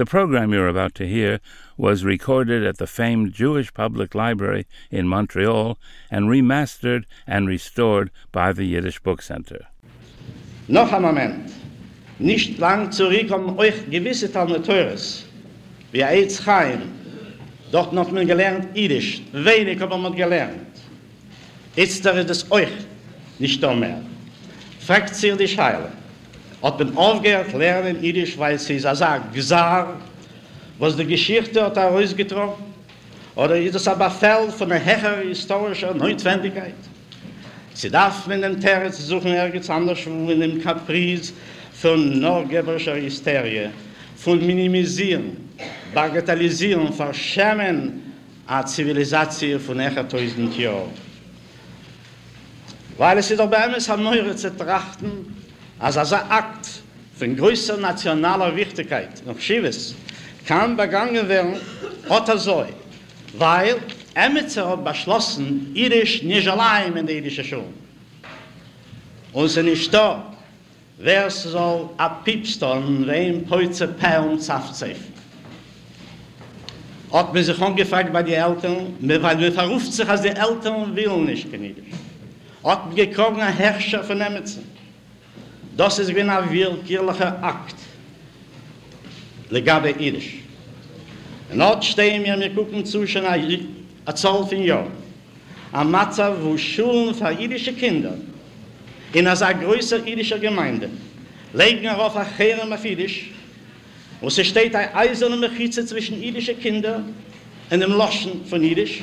The program you're about to hear was recorded at the famed Jewish Public Library in Montreal and remastered and restored by the Yiddish Book Center. Noch ein Moment. Nicht lang zurück um euch gewisse Talmeteures, wie Eitz Chaim. Dort noch mal gelernt Yiddish. Wenig aber man gelernt. Jetzt da ist es euch nicht mehr. Fragt sie die Scheile. Hat man aufgehört lernen Jiddisch, weil sie ist also gesagt, was die Geschichte hat er ausgetroffen, oder ist es aber Feld von einer höheren historischen Notwendigkeit. Sie darf mit dem Territz suchen, ergens anders, wo in dem Caprice von norgeberischer Hysterie, von Minimisieren, Bagatellisieren, Verschämen a Zivilisation von echer tausend Jahren. Weil es ist auch bei ihm ist, am Neure zu trachten, als als ein Akt von größer nationaler Wichtigkeit, noch Schives, kann begangen werden, oder so, weil Emetzer hat beschlossen, Irisch nicht allein in der irische Schule. Und sie nicht da, wer soll ab Piepston, wem heute Per und Saft zeifen. Hat man sich angefragt bei den Eltern, weil man verruft sich, als die Eltern will nicht Irisch. Hat man gekrogen, ein Herrscher von Emetzer. Das ist wie ein willkürlicher Akt. Legabe Irisch. Und dort stehen wir, wir gucken zu, schon ein Zoll von Jahr. Am Matza, wo Schulen für irische Kinder in einer größeren irischen Gemeinde legen auf ein Cherem auf Irisch, wo sie steht ein eiserne Mechitze zwischen irischen Kindern und dem Loschen von Irisch.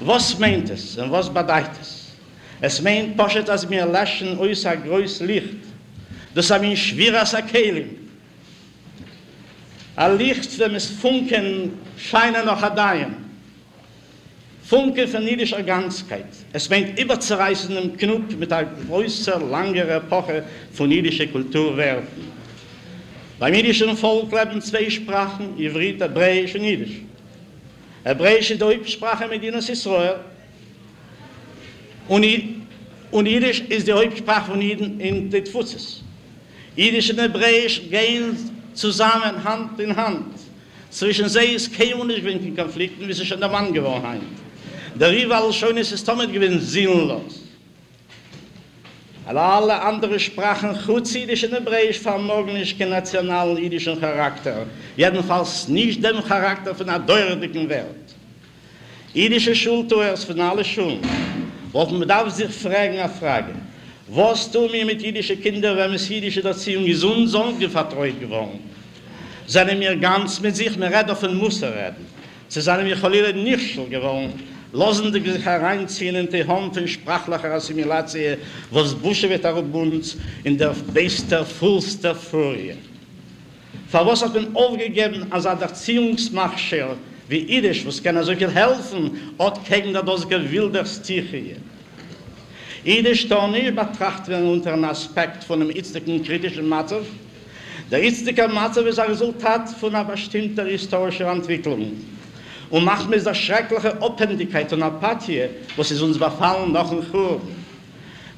Was meint es und was bedeutet es? Es meint poschet, dass mir laschen aus ein größtes Licht. Das ist ein schweres Kelim. Ein Licht, dem es Funken scheinen noch adaien. Funke von jüdischer Ganzkeit. Es meint überzerreißendem Knupp mit einer größer, langer Epoche von jüdischer Kultur werden. Beim jüdischen Volk leben zwei Sprachen, Ivrit, Hebräisch und Jüdisch. Hebräisch ist die Hauptsprache mit Jenes Israel, Und, und Jiddisch ist die Hauptsprache von Jiden in den Tfutzes. Jiddisch und Hebräisch gehen zusammen Hand in Hand. Zwischen sie ist kein Unterwinkel Konflikten, wie sie schon der Mann geworden haben. Der Rival schon ist es damit gewesen, sinnlos. Alle, alle andere Sprachen, gut Jiddisch und Hebräisch, vermogen nicht keinen nationalen jiddischen Charakter. Jedenfalls nicht dem Charakter von einer deurdigen Welt. Jiddische Schultour ist von allen Schulen. Wolf man darf sich fragen eine Frage. Was tun wir mit jüdischen Kindern, wenn es jüdische Erziehung gesund sind, gevertreut geworden? Seien wir ganz mit sich, wir reden von Muster reden. Sie seien wir Cholile nicht schon geworden, losen die sich hereinziehen in die Hand von sprachlicher Assimilation, was Busche wird auch bund in der beste, vollste Furie. Für was hat man aufgegeben als ein Erziehungsmachscher, wie Idisch, was kann er so viel helfen, hat gegen das gewilder Stiche. Idisch kann nicht betrachtet werden unter einem Aspekt von einem itzigen kritischen Matzew. Der itzige Matzew ist ein Resultat von einer bestimmten historischen Entwicklung. Und macht mir diese schreckliche Oppendigkeit und Apathie, was ist uns befallen, noch ein Chur.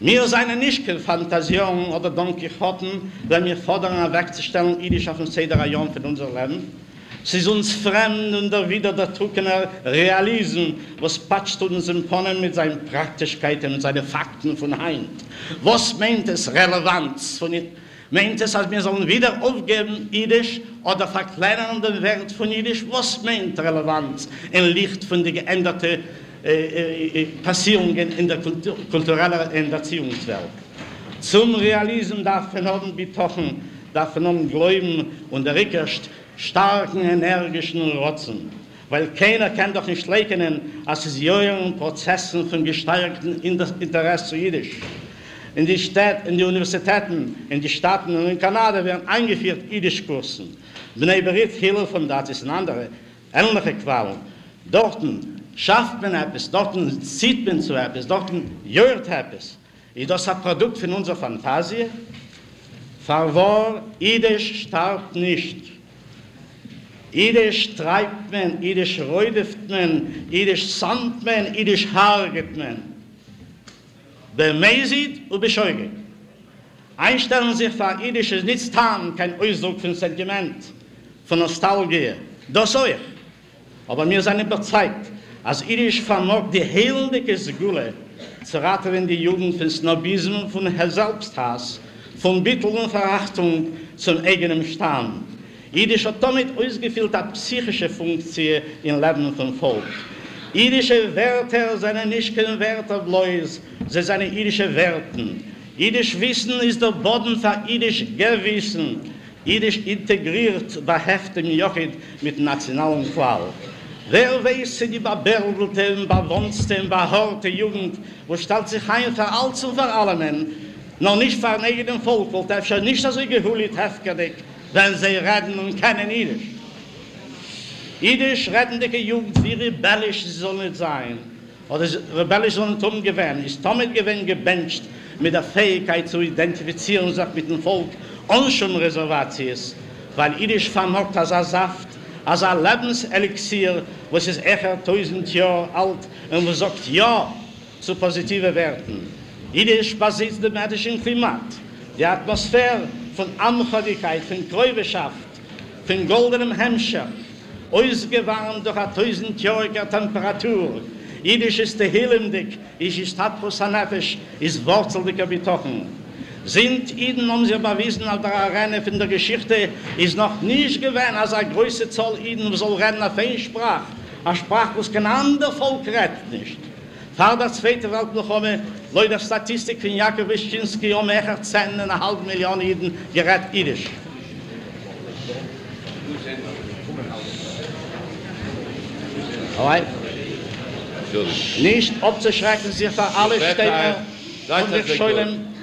Mir seine nicht keine Fantasion oder Don Quixoten, wenn wir fordern, wegzustellen, Idisch auf dem Seder-Rayon für unser Leben. Sie sind uns fremd und der wieder der trockener Realism, was patscht uns in Ponnen mit seinen Praktischkeiten und seinen Fakten von Heint. Was meint es Relevanz von ihr? Meint es, als wir sollen wieder aufgeben Jiddisch oder verkleinern den Wert von Jiddisch? Was meint Relevanz im Licht von den geänderten äh, äh, Passierungen in der Kultur, kulturellen Erziehungswelt? Zum Realism darf man haben betochen, darf man haben glauben und errickerst, starken, energischen Rotzen. Weil keiner kann doch nicht leugnen, als es jüngeren Prozessen von gesteigerten Interesse zu Jiddisch. In die Städte, in die Universitäten, in die Staaten und in Kanada werden eingeführt Jiddischkursen. Bnei Berit, Hillel von das ist ein anderer, ähnliche Qualen. Dort schafft man etwas, dort zieht man zu etwas, dort jört etwas. Ist das ein Produkt von unserer Fantasie? Verwor, Idisch starb nicht. Idisch treibt man, Idisch räudet man, Idisch sandt man, Idisch harget man. Bemeisit und bescheuget. Einstellen sich für Idisch ist nichts tan, kein Ausdruck von Sentiment, von Nostalgie. Das soll ich. Aber mir sind überzeugt, als Idisch vermogt die heilende Gesgule zu raten die Jugend von Snobismus, von Selbsthass, von Bittel und Verachtung zum eigenen Stamm. Jiddisch hat damit ausgefüllt eine psychische Funktion im Leben vom Volk. Jüdische Werte sind nicht kein Werte bloß, sie sind jüdische Werten. Jüdisch Wissen ist der Boden für jüdisch Gewissen. Jüdisch integriert bei Heftem Jochid mit nationalen Qual. Wer weiß, die Babelgute, Bavonste, Bahorte Jugend, wo stellt sich ein für alles und für alle Menschen, noch nicht für ein eigenes Volk, wo das schon nicht so gehulit heftig, wenn sie reden und kennen Jüdisch. Jüdisch reden die Jugend, wie rebellisch sie sollen sein. Oder rebellisch sollen Tom gewähren. Ist damit gewähren gebencht mit der Fähigkeit zu identifizieren sich mit dem Volk und schon Reservatius, weil Jüdisch vermogt als ein Saft, als ein Lebenselixier, was ist echer tausend Jahre alt und was sagt ja zu positiven Werten. Jüdisch basiert dem medischen Klimat, die Atmosphäre von Amchodigkeit, von Gräubeschaft, von goldenem Hemmscher, ausgewarnt durch eine tausendjährige Temperatur. Jüdisch ist der Helendig, ich ist Tatpus Hanefisch, ist Wurzeldiger Betochen. Sind Iden, um sie bewiesen, auf der Arena von der Geschichte, ist noch nicht gewähnt, als ein größer Zoll Iden soll rennen auf eine Sprache. Eine Sprache, was kein anderer Volk rettet nicht. Vor der Zweite Welt laut der Statistik von Jakob Wischinski, um mehr als 10,5 Millionen Iden gerettet Jüdisch. Alright. Nicht abzuschrecken sich für alle Städte und wir schäulen.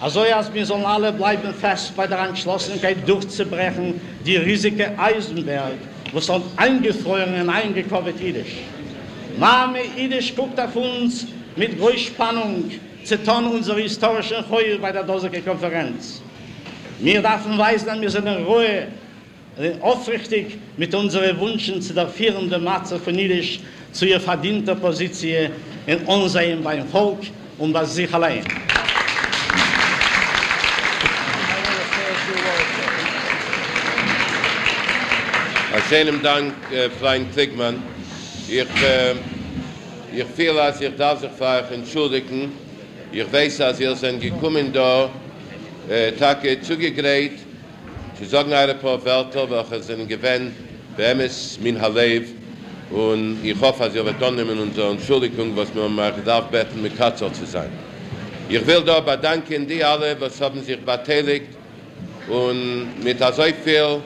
Also als wir sollen alle bleiben fest bei der Entschlossenheit durchzubrechen, die riesige Eisenberg, wo es dann eingefroren und eingekoppelt ist. Mame Idisch guckt auf uns mit großer Spannung zu tun unserer historischen Heu bei der Doseke Konferenz. Wir dürfen weisen, wir sind in Ruhe, aufrichtig mit unseren Wünschen zu der vierenden Matze von Niedisch zu ihr verdienter Position in unserem beim Volk und bei sich allein. Schönen Dank, äh, Freund Klickmann. Ich, äh, ich fühle, als ich darf sich für euch entschuldigen. Ich weiß, dass ihr seid gekommen da, äh, Tage zugegräht, zu sagen ein paar Wörter, welche sind gewähnt, bei ihm ist mein Halev. Und ich hoffe, dass ihr wird dann nehmen unsere Entschuldigung, was wir mal gedacht beten, mit Katzer zu sein. Ich will da bedanken die alle, was haben sich beteiligt und mit so viel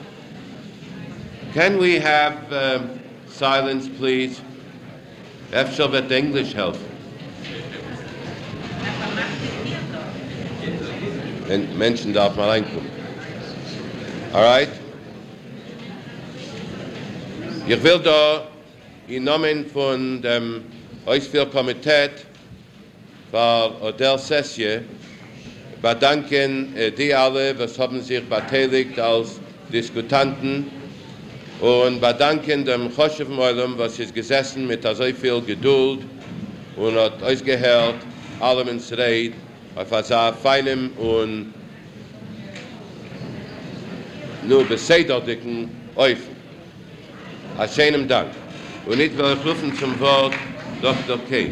Can we have um, silence, please? Efter wird Englisch helfen. Men Menschen darf mal reinkommen. All right? Ich will da in Namen von dem Ausführkomitee für Odell Sessie bedanken äh, die alle, was haben sich beteiligt als Diskutanten und bedanken dem Choshev Moilem, was ist gesessen mit so viel Geduld und hat euch gehört, allem ins Reit, auf so feinem und nur besäderdicken Eufen. A schönem Dank. Und ich will rufen zum Wort Dr. Cage.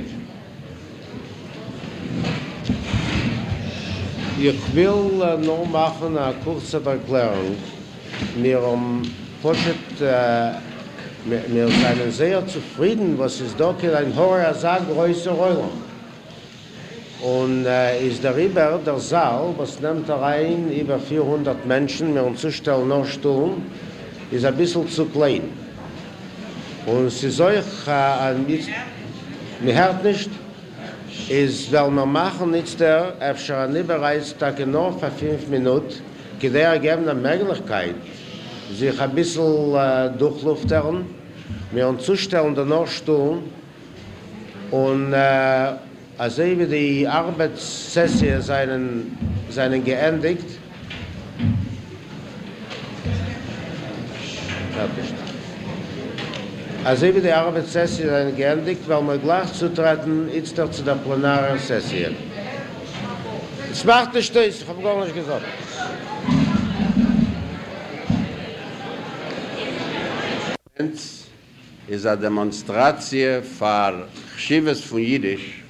Ich will äh, nur machen eine kurze Erklärung. Wir haben Poshet, äh, wir sind sehr zufrieden, was ist dort hier ein hoher Saal, größer Räume. Und äh, ist darüber der Saal, was nimmt er rein, über 400 Menschen, wir uns zustellen noch Stunden, ist ein bisschen zu klein. Und es ist euch äh, ein bisschen, mir hört nicht, ist, weil wir machen nichts der, öfter nicht bereits, da genau für fünf Minuten, er geben eine Möglichkeit, sich ein bisschen äh, durchluftern mir uns zustellen der Nordstuhl und äh, als wie die Arbeitssessie seinen, seinen geendigt, fertig. Als wie die Arbeitssessie seinen geendigt, weil wir gleich zutreten, jetzt doch zu der plenaren Sessie. Es macht nicht das, ich habe gar nicht gesagt. Is a demonstratie far chives fun jidisch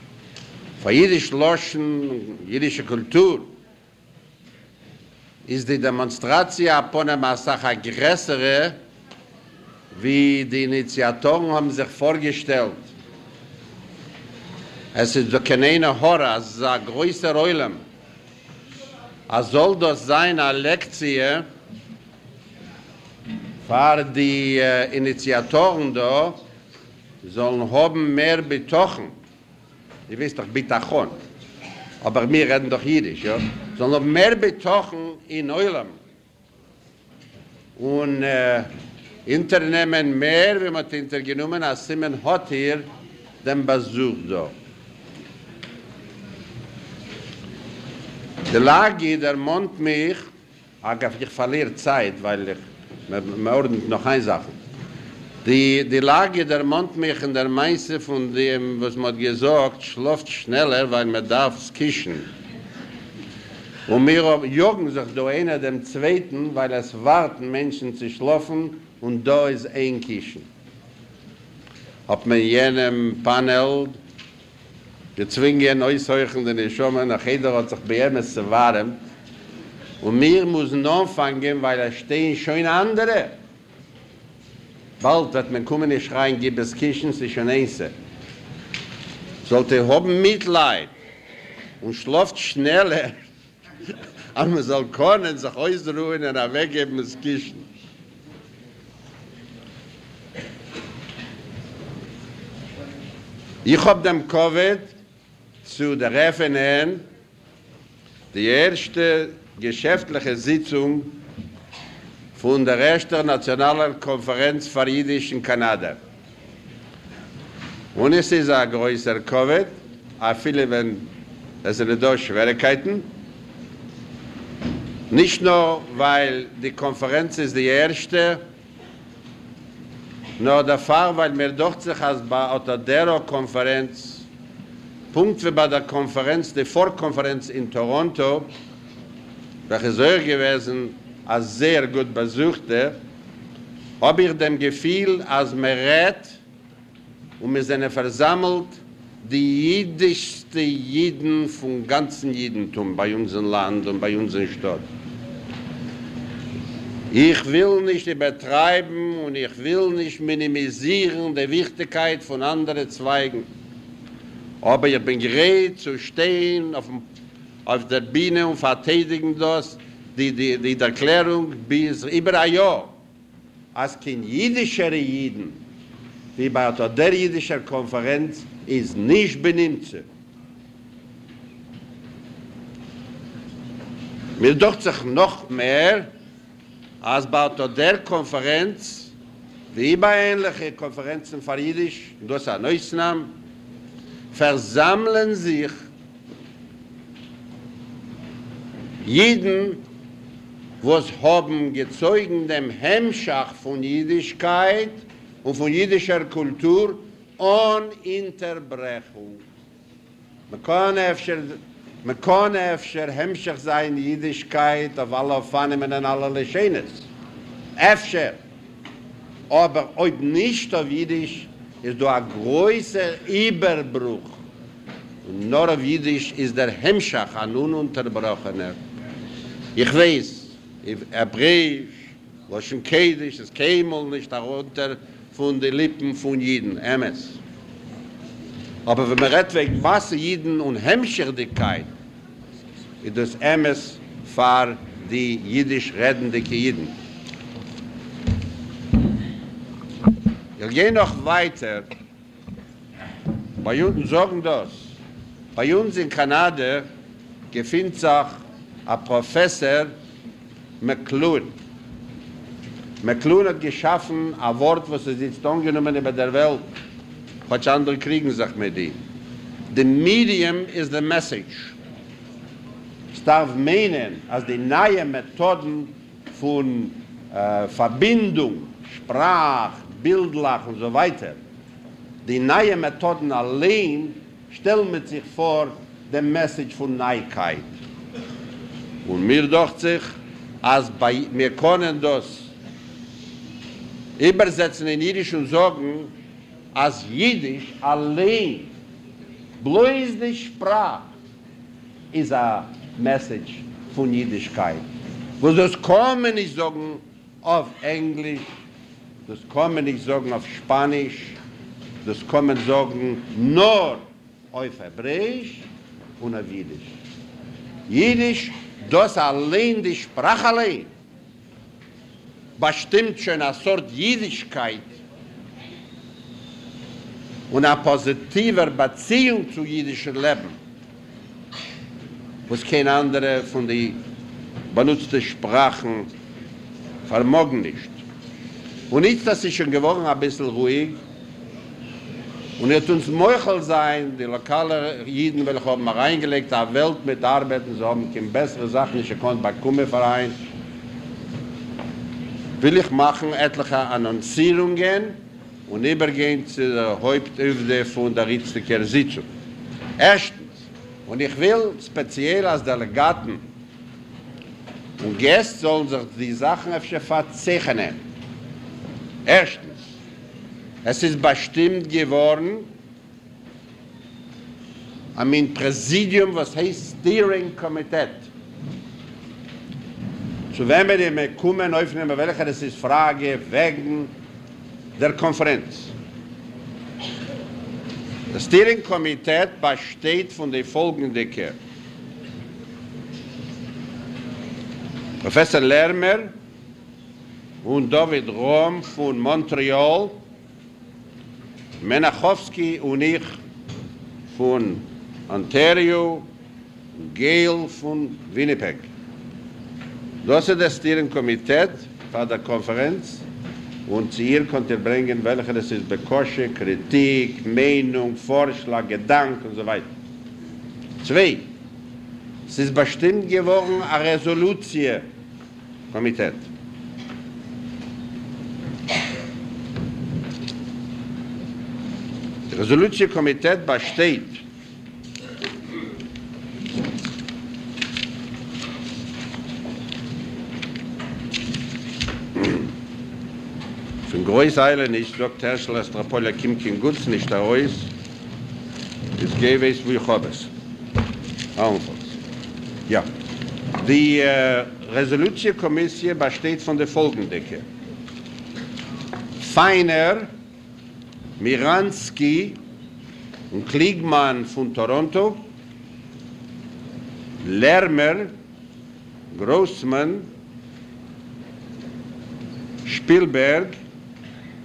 far jidisch loschen jidische kultur. Is die demonstratie a pone masacha gressere wie die initiatoren haben sich vorgestellt. Es ist so keine hora za große roilem a soll das sein a lektie Fahr die äh, Initiatoren da sollen haben mehr betochen. Ihr wisst doch bitachon. Aber wir reden doch Jiddisch, ja? Sollen haben mehr betochen in Eulam. Und äh, internehmen mehr, wie man es intergenommen als Simen hat hier den Besuch da. Die Lage, der Mond mich, ich verliere Zeit, weil ich Man ordnet noch eine Sache. Die, die Lage der Mondmilch in der Meise von dem, was man gesagt, schläft schneller, weil man darf es kischen. Und wir jogen sich da einer dem Zweiten, weil es warten Menschen zu schlafen und da ist ein Kischen. Ob man jenem Panel gezwungen, äußerchen, denn ich schon mal nach jeder hat sich bei ihm zu warten, Und wir müssen anfangen, weil da stehen schon andere. Bald wird man kommen und schreien, gibt es Kirchen, sich schon eins. Sollte haben Mitleid und schläft schneller, aber man soll können, sich ausruhen und weggeben das Kirchen. Ich hab dem Covid zu der FNN die erste geschäftliche Sitzung von der ersten nationalen Konferenz für Jüdisch in Kanada. Und es ist ein größer Covid, auch viele, wenn es sind da Schwierigkeiten. Nicht nur, weil die Konferenz ist die erste, nur der Fall, weil mir doch sich als bei Otadero-Konferenz, Punkt wie bei der Konferenz, die Vorkonferenz in Toronto, welche so gewesen, als sehr gut besuchte, habe ich dem Gefühl, als mir rät und wir sind versammelt, die jüdischste Jiden vom ganzen Jidentum bei unserem Land und bei unserem Stadt. Ich will nicht übertreiben und ich will nicht minimisieren die Wichtigkeit von anderen Zweigen. Aber ich bin gerät zu stehen auf dem auf der Biene und verteidigen das, die, die, die Erklärung bis über ein Jahr. Als kein jüdischer Jiden, wie bei der jüdischen Konferenz, ist nicht benimmt. Mir doch sich noch mehr, als bei der Konferenz, wie bei ähnlichen Konferenzen für Jüdisch, das ist ein neues Name, versammeln sich Jeden, was haben gezeugen dem Hemmschach von Jüdischkeit und von jüdischer Kultur ohne Interbrechung. Man kann öfter, man kann öfter Hemmschach sein Jüdischkeit auf alle Fahnen und alle Leschenes. Öfter. Aber ob nicht auf Jüdisch, ist da ein größer Überbruch. Und nur auf Jüdisch ist der Hemmschach an ununterbrochener. Ich weiß, er brief, was schon kedisch, es käme nicht darunter von den Lippen von Jeden, Emes. Aber wenn man redet wegen Masse Jeden und Hemmschirdigkeit, ist das Emes für die jüdisch redende Jeden. Ich gehe noch weiter. Bei uns sagen das. Bei uns in Kanada gefindt sich professor McLuhan. McLuhan hat geschaffen ein Wort, was es jetzt angenommen über der Welt. Was andere kriegen, sagt mir die. The medium is the message. Es darf meinen, als die neue Methoden von äh, Verbindung, Sprach, Bildlach und so weiter, die neue Methoden allein stellen mit sich vor der Message von Neuigkeit. Und mir dacht sich, als bei, wir können das übersetzen in Jiddisch und sagen, als Jiddisch allein, bloß die Sprache, ist a Message von Jiddischkeit. Wo das kommen nicht sagen auf Englisch, das kommen nicht sagen auf Spanisch, das kommen sagen nur auf Hebräisch und auf Jiddisch. Jiddisch, das allein die Sprache allein, bestimmt schon eine Sort Jiddischkeit und eine positive Beziehung zu jüdischen Leben, was kein andere von den benutzten Sprachen vermogen nicht. Und jetzt, dass ich schon geworden ein bisschen ruhig, und jetzt uns Meuchel sein, die lokale Jiden, welche haben mal reingelegt, eine Welt mit Arbeiten, so haben keine bessere Sachen, ich konnte bei Kummeverein, will ich machen etliche Annonzierungen und übergehen zu der Hauptöfde von der Ritzliker Sitzung. Erstens, und ich will speziell als Delegaten und Gäste sollen sich die Sachen auf die verzeichnen. Erstens, es ist bestimmt geworden, am in Präsidium, was heißt Steering Committee. So wenn wir die kommen, aufnehmen, welche das ist Frage wegen der Konferenz. Das Steering Committee besteht von den folgenden Kerl. Professor Lermer und David Rom von Montreal, Menachowski und ich von Ontario, Gail von Winnipeg. Das ist das Steering Committee für die Konferenz und zu ihr könnt ihr bringen, welche das ist Bekosche, Kritik, Meinung, Vorschlag, Gedanke und so weiter. Zwei, es ist bestimmt geworden eine Resolution Resolution Komitee besteht Von Großeilen ist Dr. Herschel Astrapolia Kimkin Gutz nicht der Reus. Es gäbe es, wie ich. Allenfalls. Ja. Die äh, Resolution Kommissie besteht von der folgenden. Feiner, Miranski und Kliegmann von Toronto, Lermer, Grossmann, Spielberg,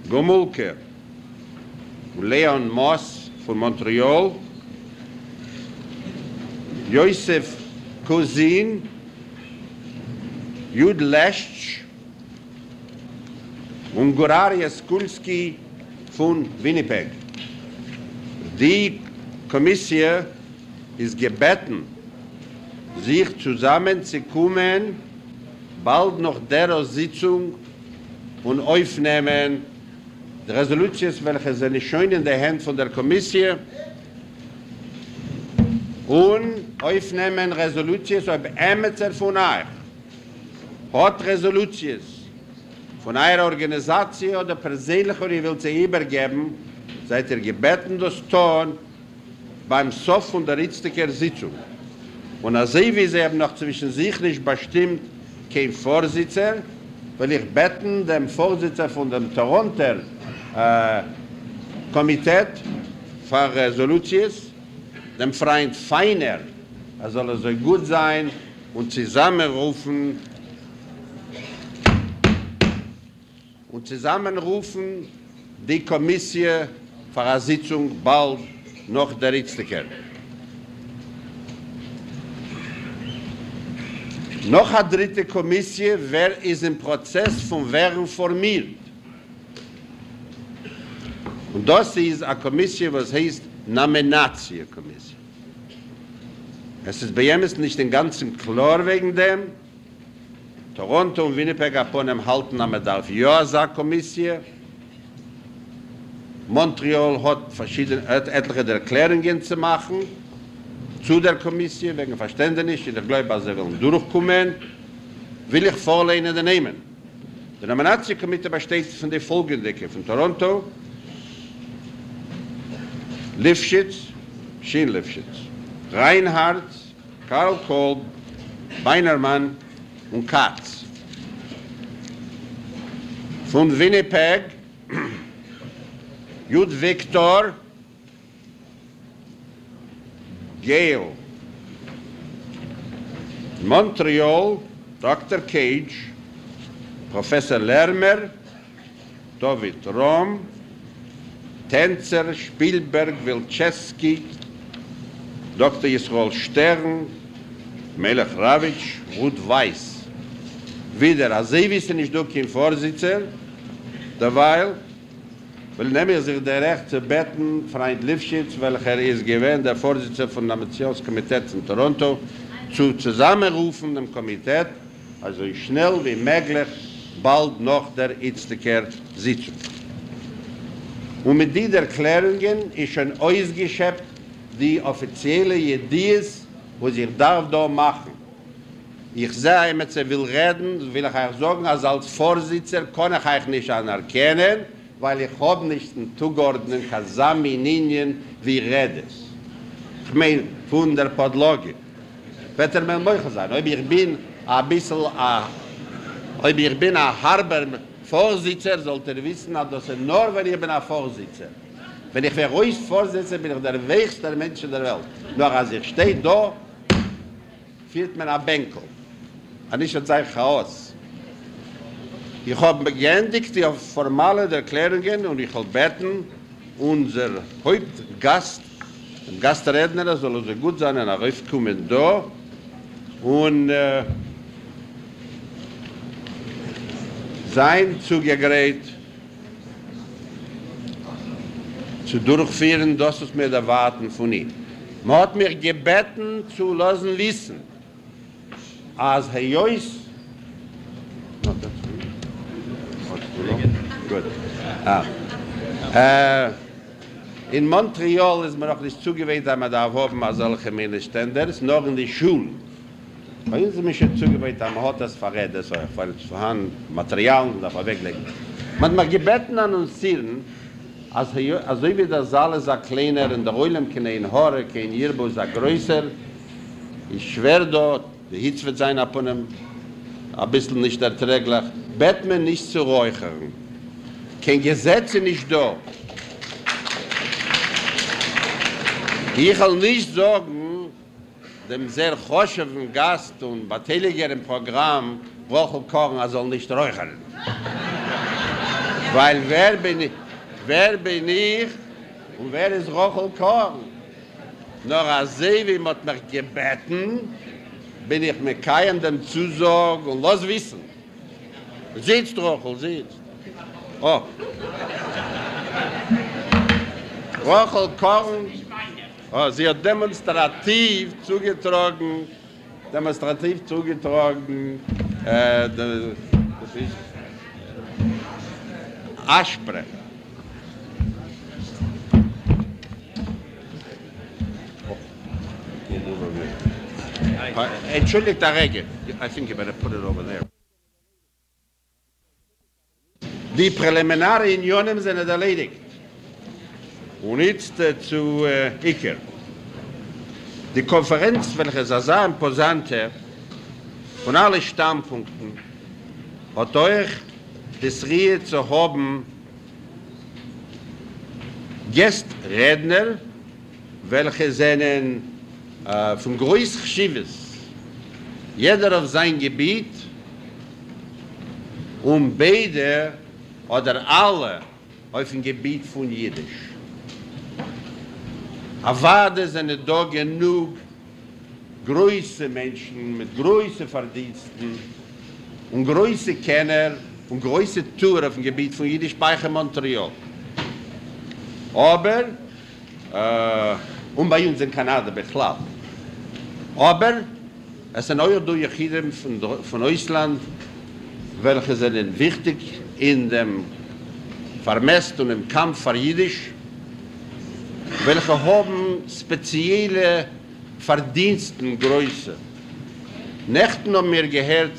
Gomulke, Leon Moss von Montreal, Josef Cousin, Jud Lesch. Und Goraria Skulski von Winnipeg. Die Kommission ist gebeten, sich zusammenzukommen, bald noch der Sitzung und aufnehmen die Resolutions, welche sind schön in der Hand von der Kommission und aufnehmen Resolutions auf Emetzer von euch. Hat Resolutions von einer Organisation oder persönlich, oder ihr wollt sie übergeben, seid ihr gebeten, das tun beim Sof von der Ritztiker Sitzung. Und als sie, wie sie haben noch zwischen sich nicht bestimmt, kein Vorsitzer, will ich beten dem Vorsitzer von dem Toronter äh, Komitee für Resolutions, dem Freund Feiner, er soll so gut sein und zusammenrufen und zusammenrufen die Kommission für eine Sitzung bald noch der Ritzliker. Noch eine dritte Kommissie, wer ist im Prozess von Währung formiert. Und das ist eine Kommissie, was heißt Nominatie-Kommissie. Es ist bei ihm nicht den ganzen klar wegen dem. Toronto und Winnipeg haben ihm halten, aber darf ja sagen Kommissie. Montreal hat verschiedene etliche Erklärungen zu machen zu der Kommissie wegen Verständnis, ich glaube, dass er will durchkommen, will ich vorlehnen nehmen. Der Nominatiokomitee besteht von der folgenden von Toronto, Lifshitz, Schien Lifshitz, Reinhardt, Karl Kolb, Beinermann und Katz. Von Winnipeg, Jud Victor, Gale. Montreal, Dr. Cage, Professor Lermer, David Rom, Tänzer, Spielberg, Wilczewski, Dr. Israel Stern, Melech Ravitsch, Ruth Weiss. Wieder, als Sie wissen, ich doch kein Vorsitzer, derweil, will nehmen sich der Recht zu beten, Freund Lifschitz, welcher ist gewähnt, der Vorsitzende von der Nationskomitee in Toronto, zu zusammenrufen dem Komitee, also schnell wie möglich, bald noch der Itzteker Sitzung. Und mit diesen Erklärungen ist schon ausgeschöpft die offizielle Idees, wo sich darf da machen. Ich sehe immer, sie will reden, will ich euch sagen, als als Vorsitzer kann ich euch nicht anerkennen, weil ich hab nicht einen zugeordneten Kasami in Indien wie Redes. Ich meine, von der Podlogie. Wetter mir mal gesagt, ob ich bin ein bisschen a ob ich bin ein harber Vorsitzer, sollte ihr wissen, dass es nur, wenn ich bin ein Vorsitzer. Wenn ich für euch Vorsitzer bin, ich der weichste Mensch der Welt. Nur als ich stehe da, führt mir ein Bänkel. Und ich sage Chaos. Ich habe geendigt die formale Erklärungen und ich will beten, unser Hauptgast, ein Gastredner, soll also gut sein, er raufkommen da und äh, sein zugegerät zu durchführen, das ist mir erwarten von ihm. Man hat mir gebeten zu lassen wissen, als Herr Joyce, no, Gut. Ah. Äh, in Montreal ist mir noch nicht zugewählt, dass man da haben als solche Ministänders, noch in die. Bei uns ist mir schon zugewählt, dass man hat das verrät, das war vorhanden, Material, das war. Man mir gebeten an uns Zielen, als also wie der Saal ist ein kleiner, in der Oilem kann ein Hore, kein Jirbo ist ein größer, ich schwer dort, die Hitz wird sein ab und ein bisschen nicht erträglich, bet mir nicht zu räuchern. Kein Gesetz ist nicht da. Ich will nicht sagen, dem sehr choscheven Gast und Batteliger im Programm, Rochel Korn, er soll nicht räuchern. Weil wer bin ich, wer bin ich und wer ist Rochel Korn? Nur als sie, wie man mich gebeten, bin ich mit keinem dem Zusag und los wissen. Seht's, Rochel, seht's. Oh. Rochel Korn, oh, sie hat demonstrativ zugetragen, demonstrativ zugetragen, äh, das ist Aspre. Entschuldigt der Rege. I think you better put it over there. Die preliminare Unionen sind erledigt. Und jetzt äh, zu äh, Iker. Die Konferenz, welche Sasa imposante von allen Standpunkten hat euch das Rie zu haben Gästredner, welche seinen äh, vom größten Schiffes jeder auf sein Gebiet und beide oder alle auf dem Gebiet von Jiddisch. Aber sind da genug größe Menschen mit größe Verdiensten und größe Kenner und größe Tour auf dem Gebiet von Jiddisch Beiche Montreal. Aber, äh, und bei uns in Kanada beklagt. Aber, es sind euer Durchhidem von, von Ausland, welche sind wichtig in dem Vermest und im Kampf für Jiddisch, welche haben spezielle Verdiensten Größe. Nächten haben wir gehört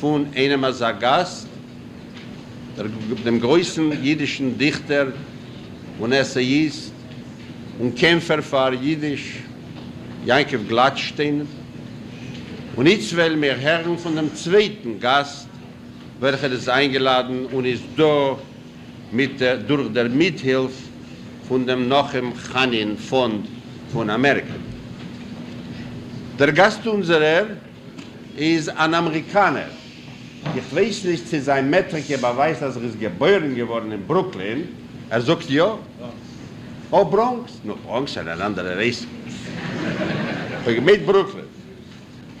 von einem als Gast, der, dem größten jüdischen Dichter und Essayist und Kämpfer für Jiddisch, Jankov Gladstein. Und jetzt wollen wir hören von dem zweiten Gast, welcher ist eingeladen und ist da mit der, durch der Mithilfe von dem Nochem Chanin Fond von Amerika. Der Gast unserer ist ein Amerikaner. Ich weiß nicht, sie sein Metrik, aber weiß, dass er ist geboren geworden in Brooklyn. Er sagt ja. Oh, Bronx. No, Bronx ist ein anderer Reis. Mit Brooklyn.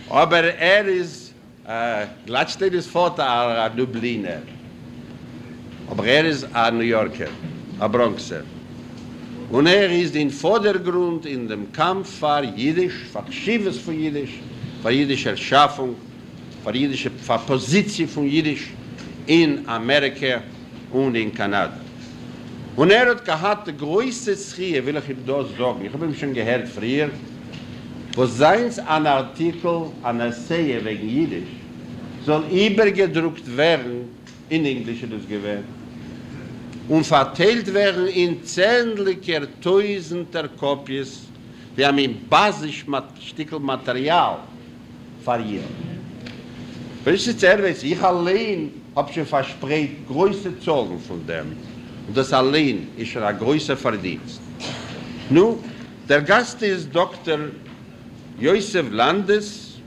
Aber er ist, äh, Gladstein ist Vater, ein Dubliner. Aber er ist ein New Yorker, ein Bronxer. Und er ist in Vordergrund in dem Kampf für Jiddisch, für Schiffes für Jiddisch, für jüdische Erschaffung, für jüdische für Position von Jiddisch in Amerika und in Kanada. Und er hat gehabt die größte Schrie, will ich ihm da sagen, ich habe ihm schon gehört früher, wo seins ein Artikel, ein Essay wegen Jiddisch, soll übergedruckt werden, in Englisch das gewähnt, und verteilt werden in zähnlicher tausender Kopies, wir haben im basisch Stickel Material verliert. Wenn ich jetzt ich allein habe schon verspricht, größte Zeugen von dem. Und das allein ist schon ein größer Verdienst. Nun, der Gast ist Dr. Josef Landes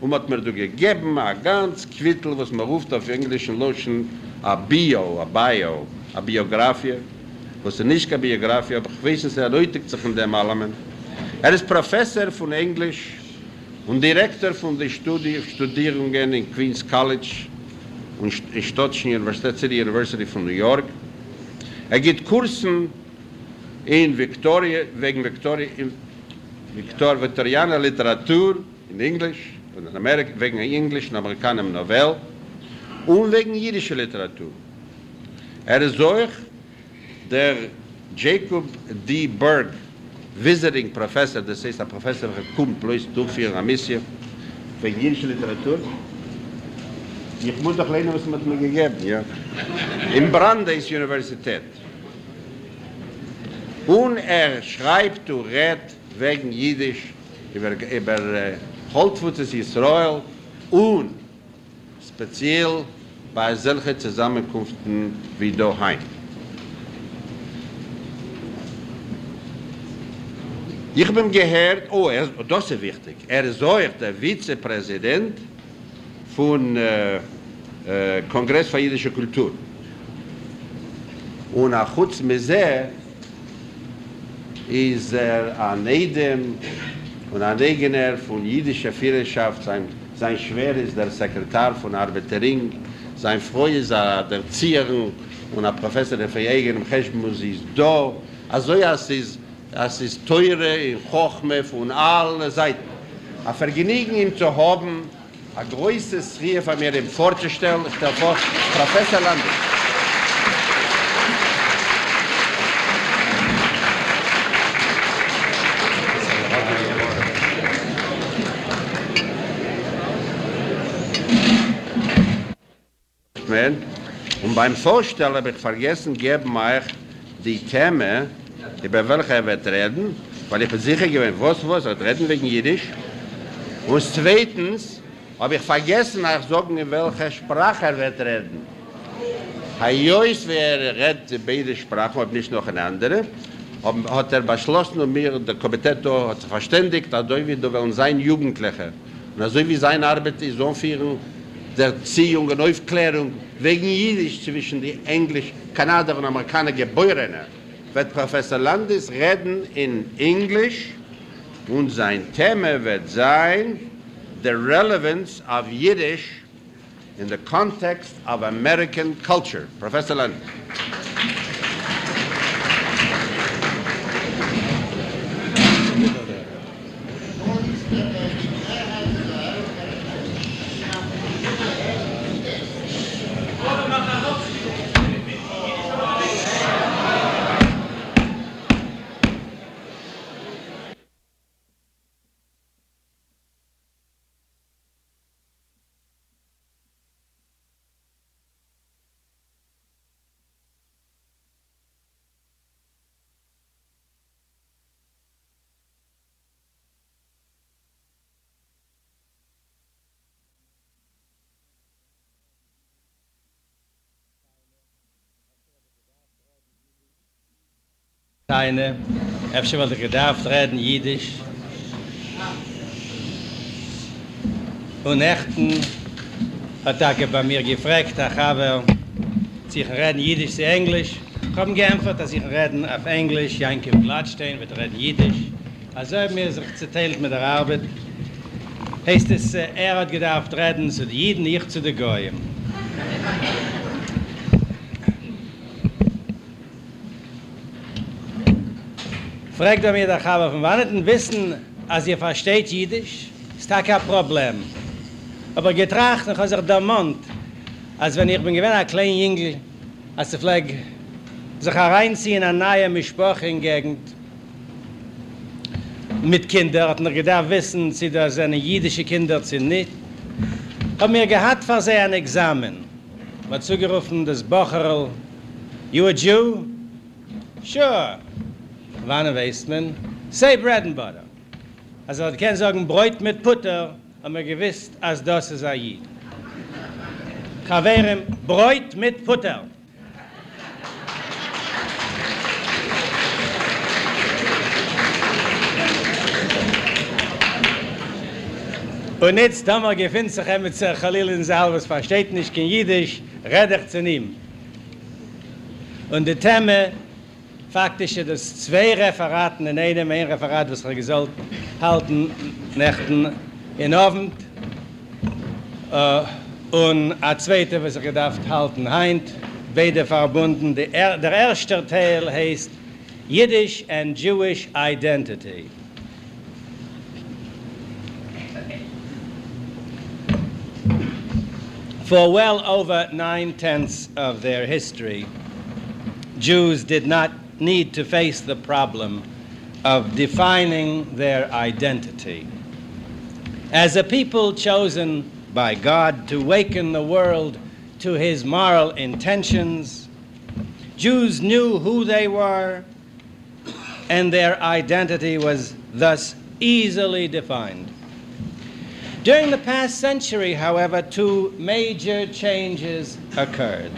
und hat mir gegeben, ein ganz Quittel, was man ruft auf englischen Loschen, a Bio, a Bio, a Biografie, was er nicht keine Biografie, aber ich weiß, dass er erläutert sich in dem allem. Er ist Professor von Englisch und Direktor von den Studi Studierungen in Queens College und in Stottchen Universität, City University von New York. Er gibt Kursen in Victoria, wegen Victoria, in Victor Victorianer Literatur in Englisch, und in Amerika, wegen Englisch und Amerikaner Novell und wegen jüdischer Literatur. Er ist euch der Jacob D. Berg, visiting professor, das heißt, der Professor kommt bloß durchführen eine Mission wegen jüdischer Literatur. Ich muss doch lernen, was man mir gegeben ja. In Brandeis Universität. Und er schreibt und redet wegen Jiddisch über, über uh, Holtfutzes Israel und speziell bei solchen Zusammenkünften wie daheim. Ich bin gehört, oh, er, das ist wichtig, er ist auch der Vizepräsident von äh, äh, Kongress für jüdische Kultur. Und auch kurz mit sehr ist er ein Edem und ein Regener von jüdischer Führerschaft, sein, sein Schwer ist der Sekretär von Arbeitering, sein Freund ist der Erzieherin und ein Professor der Verjäger im Cheshmus ist da. Also ja, es ist, es ist teure in Chochme von allen Seiten. Ein Vergnügen ihm zu haben, ein größtes Schrie von mir ihm vorzustellen, ich stelle vor, Professor Landes. Man. Und beim Vorstellen habe ich vergessen, geben wir euch die Themen, über welche er wird reden, weil ich bin sicher gewesen, was, was, er reden wegen Jiddisch. Und zweitens habe ich vergessen, euch sagen, in welcher Sprache er wird reden. Herr Jois, wer redet beide Sprachen, ob nicht noch eine andere, hat er beschlossen und mir, der Komitetto hat verständigt, dass er wie sein Jugendlicher. Und also wie seine Arbeit ist, so führen, der Erziehung und Aufklärung wegen Jiddisch zwischen die Englisch, Kanada und Amerikaner Geborene, wird Professor Landis reden in Englisch und sein Thema wird sein the relevance of Yiddish in the context of American culture. Professor Leonard. Keine, efter weil ich gedarf reden Jiddisch. Und echten hat er bei mir gefragt, ich habe sich reden Jiddisch zu Englisch. Ich habe geämpft, dass ich reden auf Englisch, Janke im Gladstein wird reden Jiddisch. Also haben wir sich zerteilt mit der Arbeit. Heißt es, er hat gedarf reden zu den Jiden, ich zu den Goyim. Fragt er mir der Chava, von wann hätten wissen, als ihr versteht Jiddisch, ist da kein Problem. Aber getracht, noch als er der Mond, als wenn ich bin gewinn, ein kleiner Jüngel, als er vielleicht sich hereinziehen an neue Mischproche in Gegend, mit Kindern, hat er gedacht wissen, sie da seine jüdische Kinder sind nicht. Hab mir gehad für sie ein Examen. War zugerufen, das Bocherl, you a Jew? Sure. Wann weiß man? Say bread and butter. Also ich kann sagen, Bräut mit Butter, aber wir gewiss, als das ist ein Jid. Kaverem, Bräut mit Butter. Und jetzt, da man gefinnt sich mit der Khalil in Saal, was versteht nicht kein Jiddisch, red ich zu ihm. Und die Thema, faktisch das zwei Referaten in einem ein Referat was er gesagt halten nächten in Abend äh und a zweite was er gedacht halten heint beide verbunden. Der er, der erste Teil heißt Yiddish and Jewish identity. For well over nine tenths of their history, Jews did not need to face the problem of defining their identity. As a people chosen by God to waken the world to his moral intentions, Jews knew who they were, and their identity was thus easily defined. During the past century, however, two major changes occurred.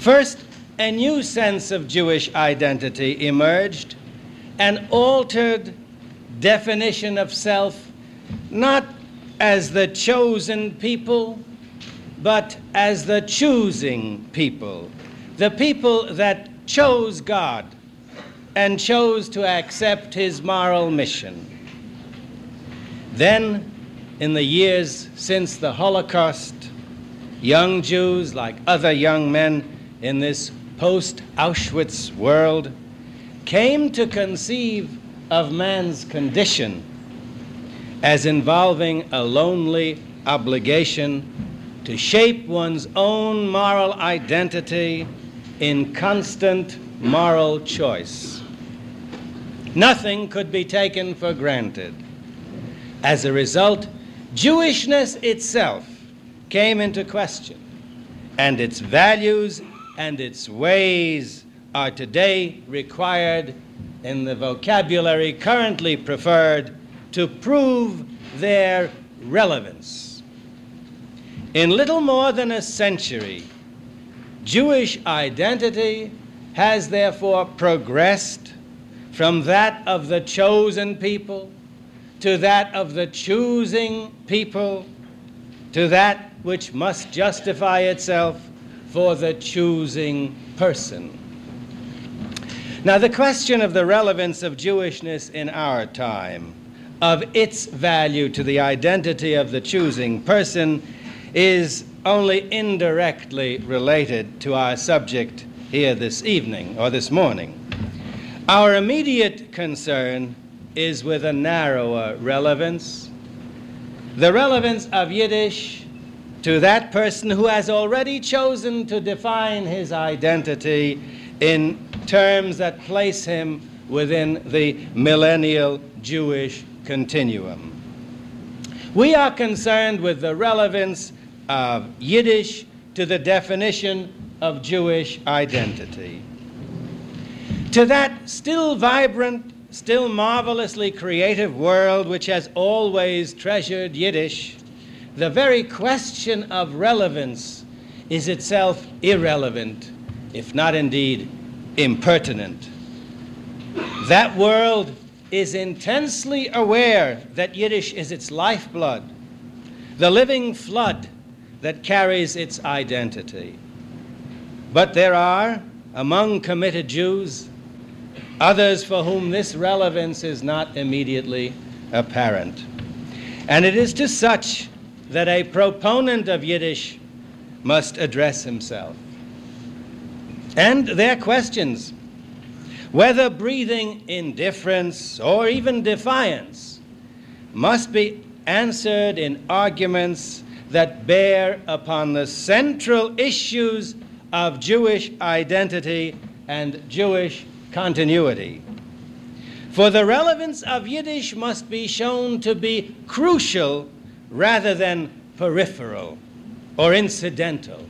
First, a new sense of Jewish identity emerged, an altered definition of self, not as the chosen people, but as the choosing people, the people that chose God and chose to accept his moral mission. Then, in the years since the Holocaust, young Jews, like other young men in this post Auschwitz world, came to conceive of man's condition as involving a lonely obligation to shape one's own moral identity in constant moral choice. Nothing could be taken for granted. As a result, Jewishness itself came into question, and its values and its ways are today required in the vocabulary currently preferred to prove their relevance. In little more than a century, Jewish identity has therefore progressed from that of the chosen people to that of the choosing people to that which must justify itself for the choosing person. Now, the question of the relevance of Jewishness in our time, of its value to the identity of the choosing person, is only indirectly related to our subject here this evening or this morning. Our immediate concern is with a narrower relevance the relevance of Yiddish to that person who has already chosen to define his identity in terms that place him within the millennial Jewish continuum. We are concerned with the relevance of Yiddish to the definition of Jewish identity. To that still vibrant, still marvelously creative world which has always treasured Yiddish, the very question of relevance is itself irrelevant, if not indeed impertinent. That world is intensely aware that Yiddish is its lifeblood, the living flood that carries its identity. But there are, among committed Jews, others for whom this relevance is not immediately apparent. And it is to such that a proponent of Yiddish must address himself. And their questions, whether breathing indifference or even defiance, must be answered in arguments that bear upon the central issues of Jewish identity and Jewish continuity. For the relevance of Yiddish must be shown to be crucial rather than peripheral or incidental.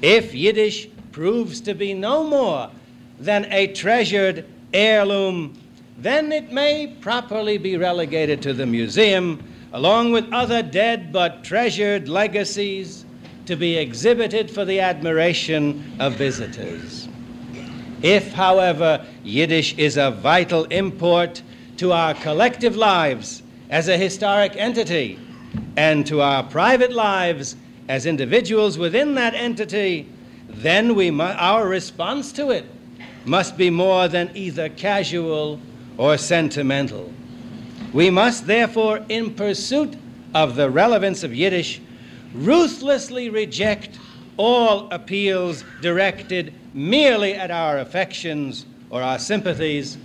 If Yiddish proves to be no more than a treasured heirloom, then it may properly be relegated to the museum along with other dead but treasured legacies to be exhibited for the admiration of visitors. If, however, Yiddish is of vital import to our collective lives as a historic entity and to our private lives as individuals within that entity, then we mu- our response to it must be more than either casual or sentimental. We must therefore, in pursuit of the relevance of Yiddish, ruthlessly reject all appeals directed merely at our affections or our sympathies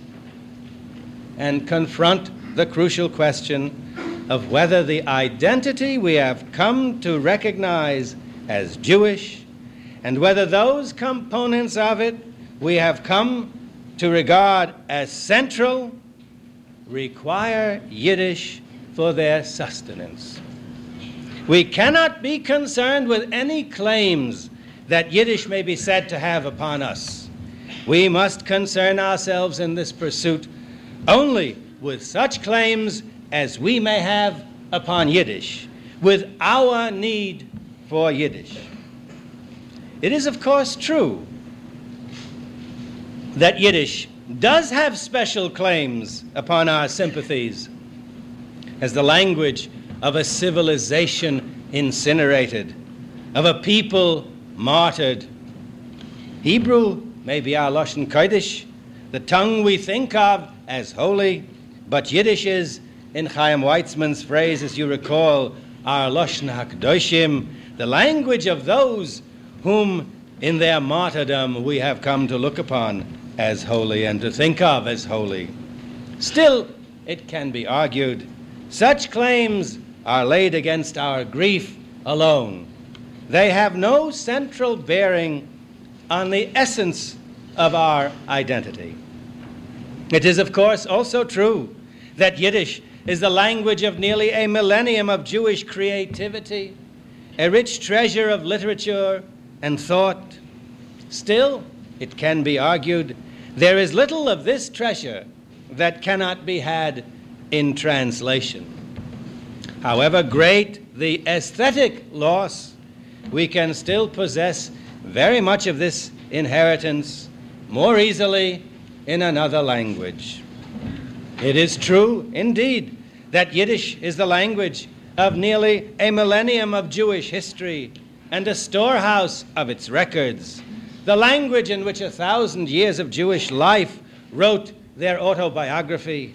and confront the crucial question of whether the identity we have come to recognize as Jewish and whether those components of it we have come to regard as central require Yiddish for their sustenance. We cannot be concerned with any claims that Yiddish may be said to have upon us. We must concern ourselves in this pursuit only with such claims as we may have upon Yiddish, with our need for Yiddish. It is, of course, true that Yiddish does have special claims upon our sympathies as the language of a civilization incinerated, of a people martyred. Hebrew may be our Lashon Kodesh, the tongue we think of as holy, but Yiddish is, in Chaim Weizmann's phrase, as you recall, our Lashon HaKadoshim, the language of those whom in their martyrdom we have come to look upon as holy and to think of as holy. Still, it can be argued, such claims are laid against our grief alone. They have no central bearing on the essence of our identity. It is, of course, also true that Yiddish is the language of nearly a millennium of Jewish creativity, a rich treasure of literature and thought. Still, it can be argued, there is little of this treasure that cannot be had in translation. However great the aesthetic loss, we can still possess very much of this inheritance more easily in another language. It is true, indeed, that Yiddish is the language of nearly a millennium of Jewish history and a storehouse of its records. the language in which a thousand years of Jewish life wrote their autobiography.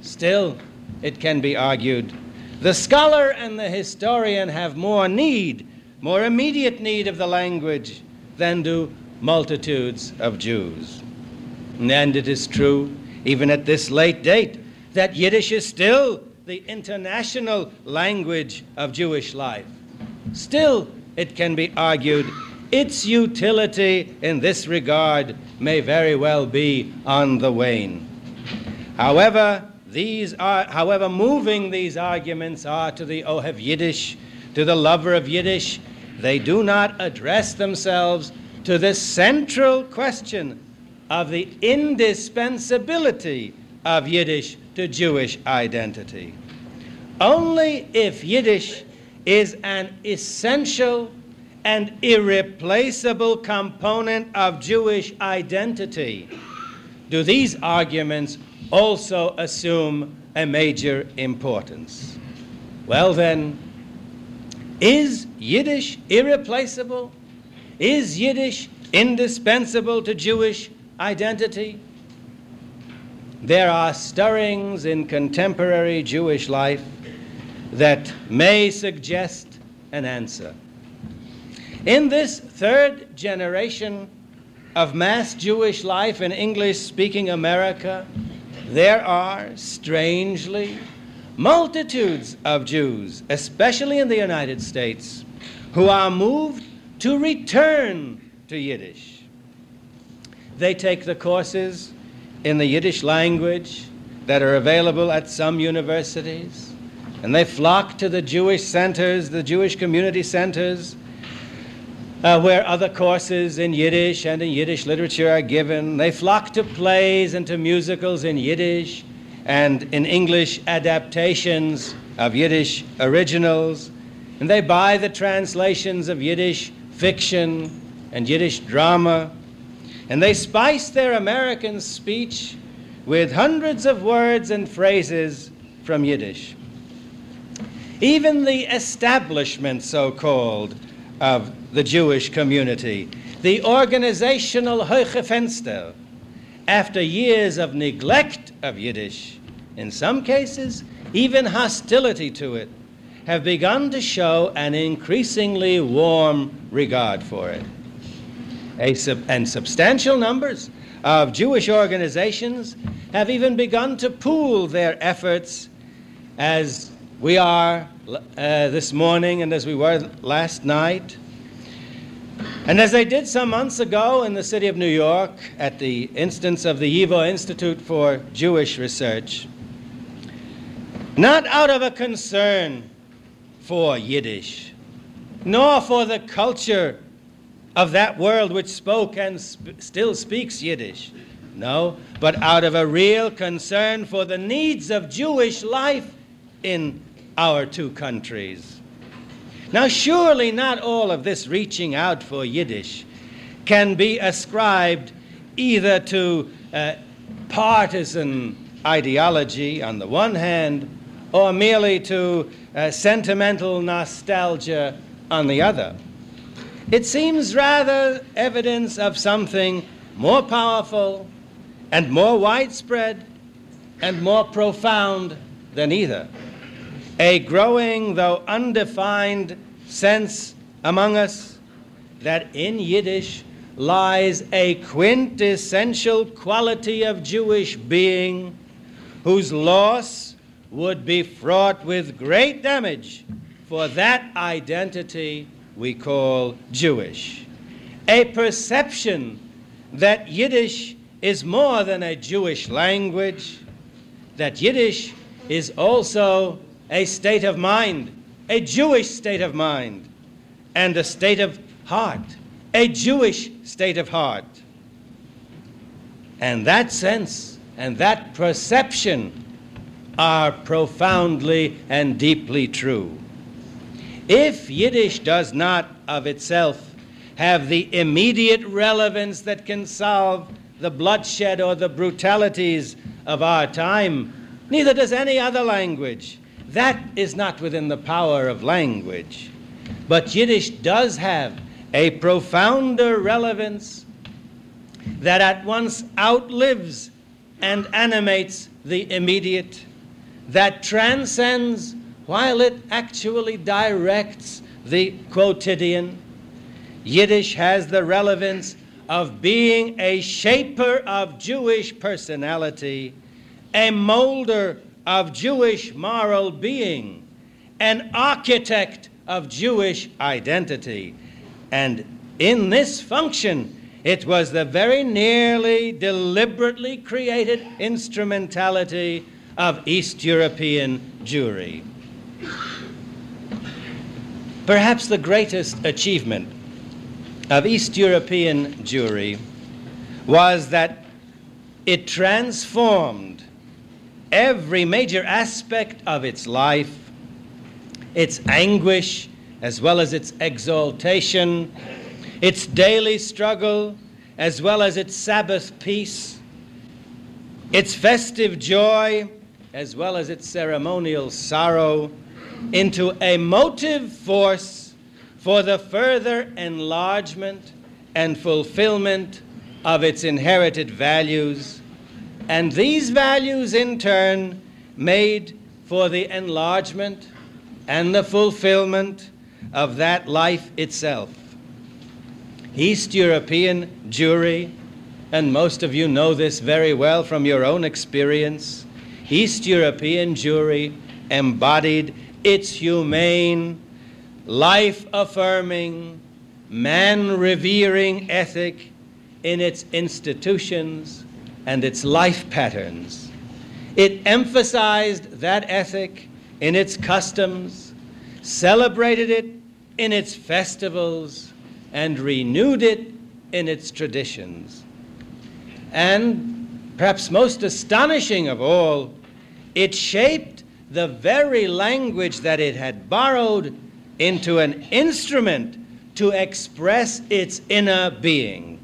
Still, it can be argued, the scholar and the historian have more need, more immediate need of the language than do multitudes of Jews. And it is true, even at this late date, that Yiddish is still the international language of Jewish life. Still, it can be argued, its utility in this regard may very well be on the wane. However, these are, however moving these arguments are to the Ohev Yiddish, to the lover of Yiddish, they do not address themselves to the central question of the indispensability of Yiddish to Jewish identity. Only if Yiddish is an essential and irreplaceable component of Jewish identity do these arguments also assume a major importance. Well, then, is Yiddish irreplaceable? Is Yiddish indispensable to Jewish identity? There are stirrings in contemporary Jewish life that may suggest an answer. In this third generation of mass Jewish life in English speaking America, there are, strangely, multitudes of Jews, especially in the United States, who are moved to return to Yiddish. They take the courses in the Yiddish language that are available at some universities, and they flock to the Jewish centers, the Jewish community centers, uh, where other courses in Yiddish and in Yiddish literature are given. They flock to plays and to musicals in Yiddish and in English adaptations of Yiddish originals. And they buy the translations of Yiddish fiction and Yiddish drama. And they spice their American speech with hundreds of words and phrases from Yiddish. Even the establishment, so called, of the Jewish community, the organizational Hoche Fenster, after years of neglect of Yiddish, in some cases even hostility to it, have begun to show an increasingly warm regard for it. Sub- and substantial numbers of Jewish organizations have even begun to pool their efforts as we are uh, this morning and as we were last night. And as they did some months ago in the city of New York at the instance of the YIVO Institute for Jewish Research, not out of a concern for Yiddish, nor for the culture of that world which spoke and sp- still speaks Yiddish. No, but out of a real concern for the needs of Jewish life in our two countries. Now, surely not all of this reaching out for Yiddish can be ascribed either to uh, partisan ideology on the one hand, or merely to uh, sentimental nostalgia on the other. It seems rather evidence of something more powerful and more widespread and more profound than either. A growing, though undefined, sense among us that in Yiddish lies a quintessential quality of Jewish being whose loss would be fraught with great damage for that identity we call Jewish. A perception that Yiddish is more than a Jewish language, that Yiddish is also a state of mind, a Jewish state of mind, and a state of heart, a Jewish state of heart. And that sense and that perception are profoundly and deeply true. If Yiddish does not of itself have the immediate relevance that can solve the bloodshed or the brutalities of our time, neither does any other language. That is not within the power of language. But Yiddish does have a profounder relevance that at once outlives and animates the immediate, that transcends while it actually directs the quotidian. Yiddish has the relevance of being a shaper of Jewish personality, a molder of Jewish moral being, an architect of Jewish identity. And in this function, it was the very nearly deliberately created instrumentality of East European Jewry. Perhaps the greatest achievement of East European Jewry was that it transformed every major aspect of its life, its anguish, as well as its exaltation, its daily struggle, as well as its Sabbath peace, its festive joy, as well as its ceremonial sorrow, into a motive force for the further enlargement and fulfillment of its inherited values. And these values, in turn, made for the enlargement and the fulfillment of that life itself. East European Jewry, and most of you know this very well from your own experience, East European Jewry embodied its humane, life affirming, man revering ethic in its institutions and its life patterns. It emphasized that ethic in its customs, celebrated it in its festivals, and renewed it in its traditions. And perhaps most astonishing of all, it shaped the very language that it had borrowed into an instrument to express its inner being.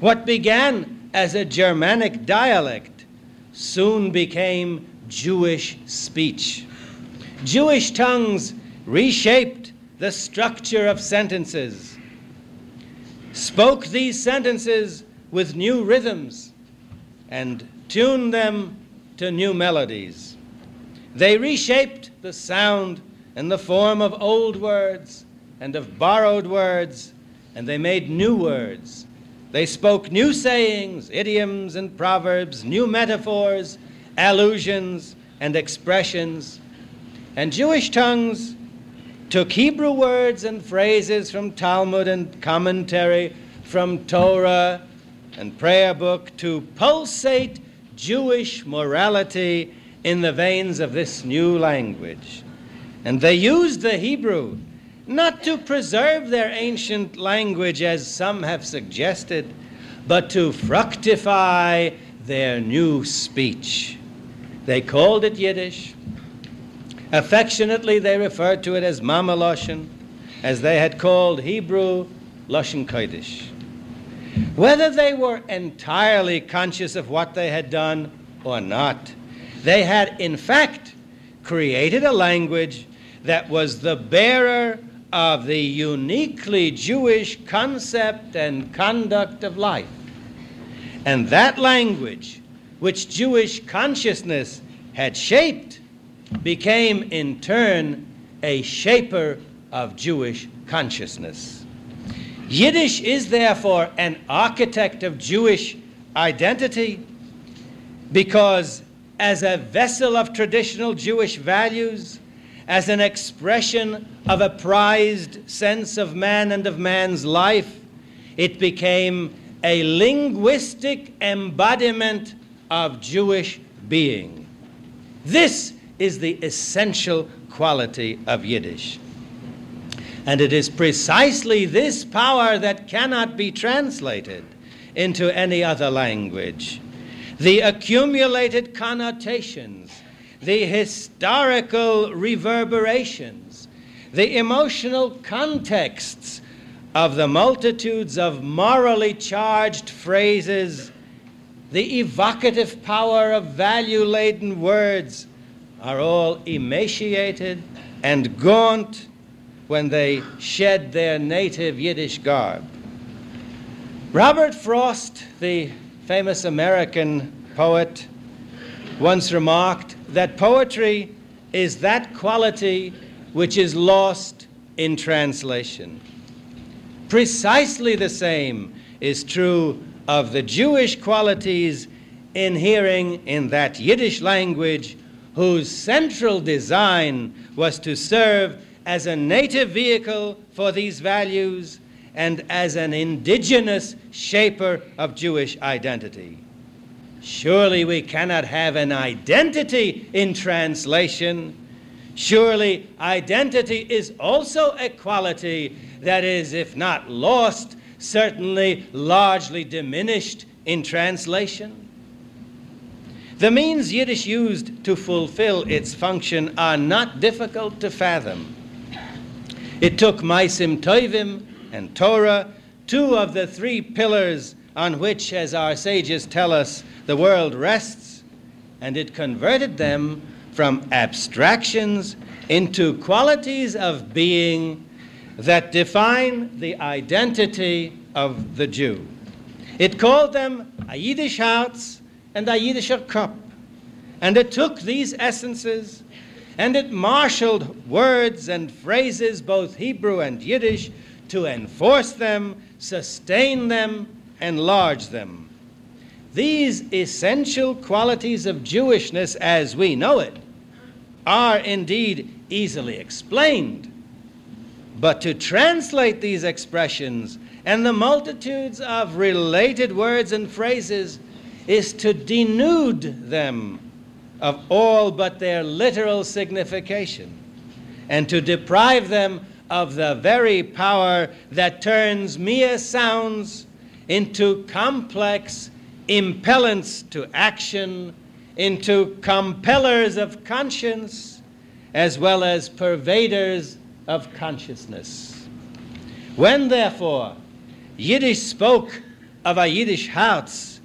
What began as a Germanic dialect soon became Jewish speech. Jewish tongues reshaped the structure of sentences spoke these sentences with new rhythms and tuned them to new melodies. They reshaped the sound and the form of old words and of borrowed words, and they made new words. They spoke new sayings, idioms, and proverbs, new metaphors, allusions, and expressions. And Jewish tongues took Hebrew words and phrases from Talmud and commentary, from Torah and prayer book to pulsate Jewish morality in the veins of this new language. And they used the Hebrew not to preserve their ancient language, as some have suggested, but to fructify their new speech. They called it Yiddish. Affectionately, they referred to it as Mama Lashon, as they had called Hebrew Lashon Kodesh. Whether they were entirely conscious of what they had done or not, they had in fact created a language that was the bearer of the uniquely Jewish concept and conduct of life. And that language, which Jewish consciousness had shaped, became in turn a shaper of Jewish consciousness. Yiddish is therefore an architect of Jewish identity because, as a vessel of traditional Jewish values, as an expression of a prized sense of man and of man's life, it became a linguistic embodiment of Jewish being. This is the essential quality of Yiddish. And it is precisely this power that cannot be translated into any other language. The accumulated connotations, the historical reverberations, the emotional contexts of the multitudes of morally charged phrases, the evocative power of value laden words are all emaciated and gaunt when they shed their native Yiddish garb. Robert Frost, the famous American poet, once remarked that poetry is that quality which is lost in translation. Precisely the same is true of the Jewish qualities inhering in that Yiddish language whose central design was to serve as a native vehicle for these values and as an indigenous shaper of Jewish identity. Surely we cannot have an identity in translation. Surely identity is also a quality that is, if not lost, certainly largely diminished in translation. The means Yiddish used to fulfill its function are not difficult to fathom. It took Maisim Toivim and Torah, two of the three pillars on which, as our sages tell us, the world rests, and it converted them from abstractions into qualities of being that define the identity of the Jew. It called them a Yiddish Herz and a Yiddischer Kopf. And it took these essences and it marshaled words and phrases, both Hebrew and Yiddish, to enforce them, sustain them, enlarge them. These essential qualities of Jewishness as we know it are indeed easily explained. But to translate these expressions and the multitudes of related words and phrases is to denude them of all but their literal signification and to deprive them of the very power that turns mere sounds into complex impellents to action, into compellers of conscience, as well as pervaders of consciousness. When, therefore, Yiddish spoke of a Yiddish Herz,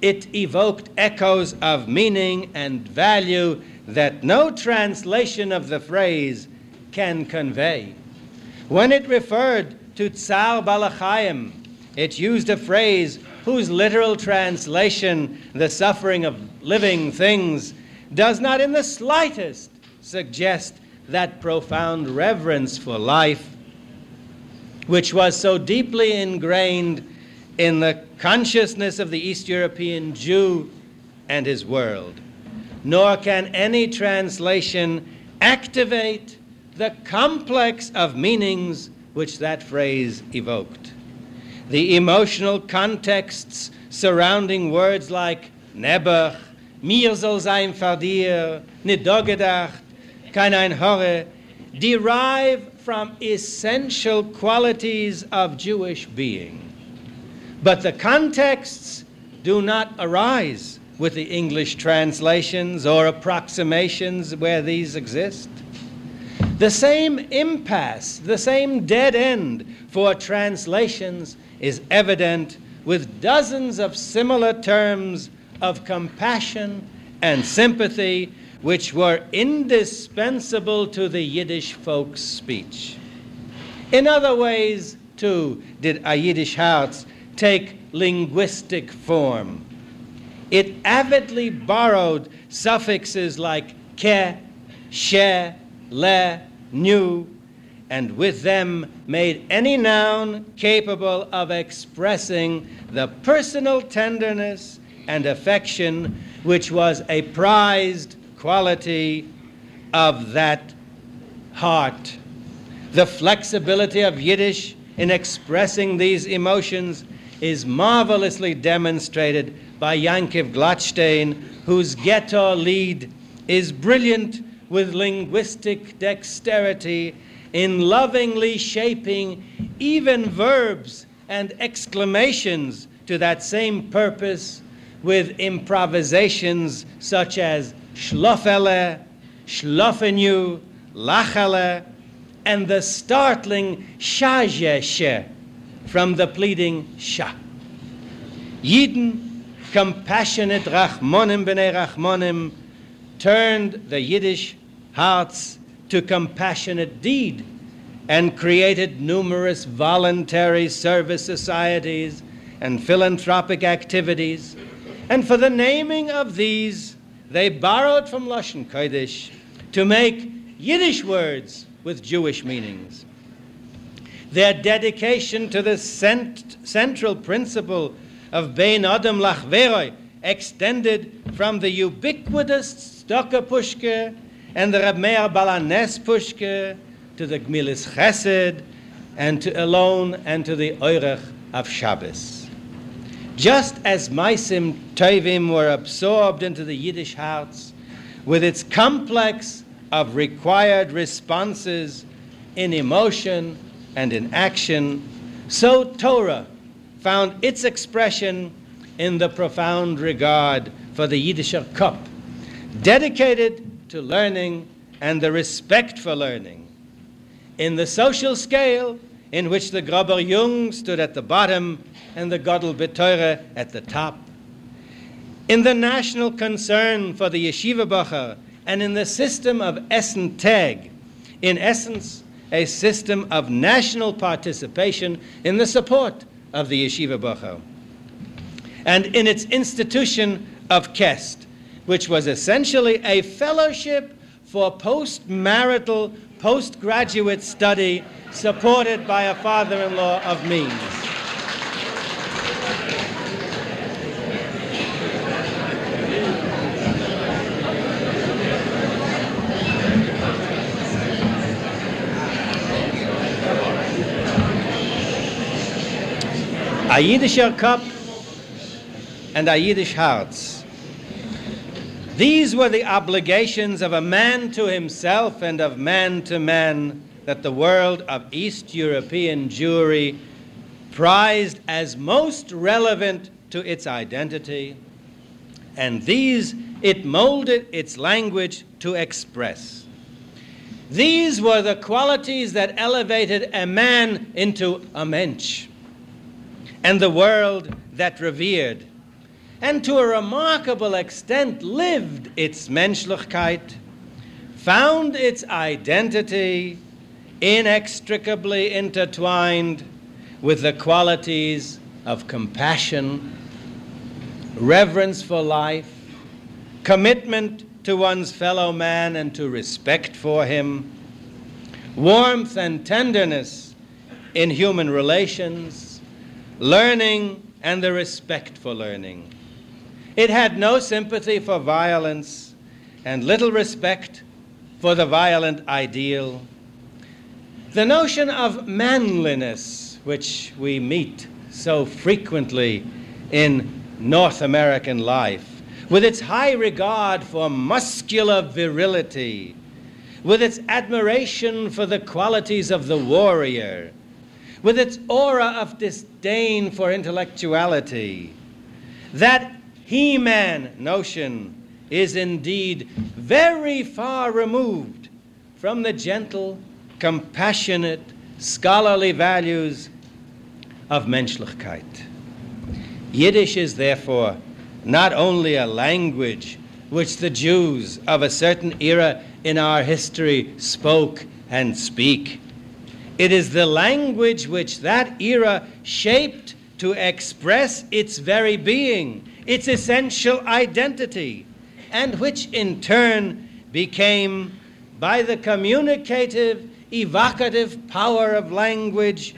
it evoked echoes of meaning and value that no translation of the phrase can convey. When it referred to Tsar Balachayim, it used a phrase whose literal translation, the suffering of living things, does not in the slightest suggest that profound reverence for life, which was so deeply ingrained in the consciousness of the East European Jew and his world. Nor can any translation activate the complex of meanings which that phrase evoked. The emotional contexts surrounding words like Nebuch, mir soll sein vor dir, gedacht, kein ein Horre, derive from essential qualities of Jewish being. But the contexts do not arise with the English translations or approximations where these exist. The same impasse, the same dead end for translations is evident with dozens of similar terms of compassion and sympathy which were indispensable to the Yiddish folk's speech. In other ways, too, did a Yiddish Herz take linguistic form. It avidly borrowed suffixes like ke, she, le, nu, and with them made any noun capable of expressing the personal tenderness and affection which was a prized quality of that heart. The flexibility of Yiddish in expressing these emotions is marvelously demonstrated by Yankiv Glatstein, whose ghetto lead is brilliant with linguistic dexterity in lovingly shaping even verbs and exclamations to that same purpose with improvisations such as schlofele, schlofenu, lachele, and the startling shajeshe from the pleading sha. Yidden, compassionate Rachmonim b'nei Rachmonim, turned the Yiddish hearts to compassionate deed and created numerous voluntary service societies and philanthropic activities. And for the naming of these, they borrowed from Lashon Kodesh to make Yiddish words with Jewish meanings. Their dedication to the cent- central principle of Bein Adam Lachveroi extended from the ubiquitous Stocker Pushke and the Reb Meir Balanes Pushke to the Gmilis Chesed and to Elon and to the Eurech of Shabbos. Just as Maisim Tovim were absorbed into the Yiddish hearts with its complex of required responses in emotion and in action, so Torah found its expression in the profound regard for the Yiddisher cup, dedicated to learning and the respect for learning. In the social scale, in which the Grober Jung stood at the bottom and the Godel Beteure at the top. In the national concern for the Yeshiva Bacher and in the system of Essen Tag, in essence, a system of national participation in the support of the Yeshiva Bacher. And in its institution of Kest, which was essentially a fellowship for post-marital, postgraduate study supported by a father-in-law of means. A Yiddischer Cup and a Yiddish hearts. These were the obligations of a man to himself and of man to man that the world of East European Jewry prized as most relevant to its identity, and these it molded its language to express. These were the qualities that elevated a man into a mensch, and the world that revered, and to a remarkable extent lived its menschlichkeit, found its identity inextricably intertwined with the qualities of compassion, reverence for life, commitment to one's fellow man and to respect for him, warmth and tenderness in human relations, learning and the respect for learning. It had no sympathy for violence and little respect for the violent ideal. The notion of manliness, which we meet so frequently in North American life, with its high regard for muscular virility, with its admiration for the qualities of the warrior, with its aura of disdain for intellectuality, that he man notion is indeed very far removed from the gentle compassionate, scholarly values of Menschlichkeit. Yiddish is therefore not only a language which the Jews of a certain era in our history spoke and speak. It is the language which that era shaped to express its very being, its essential identity, and which in turn became, by the communicative evocative power of language,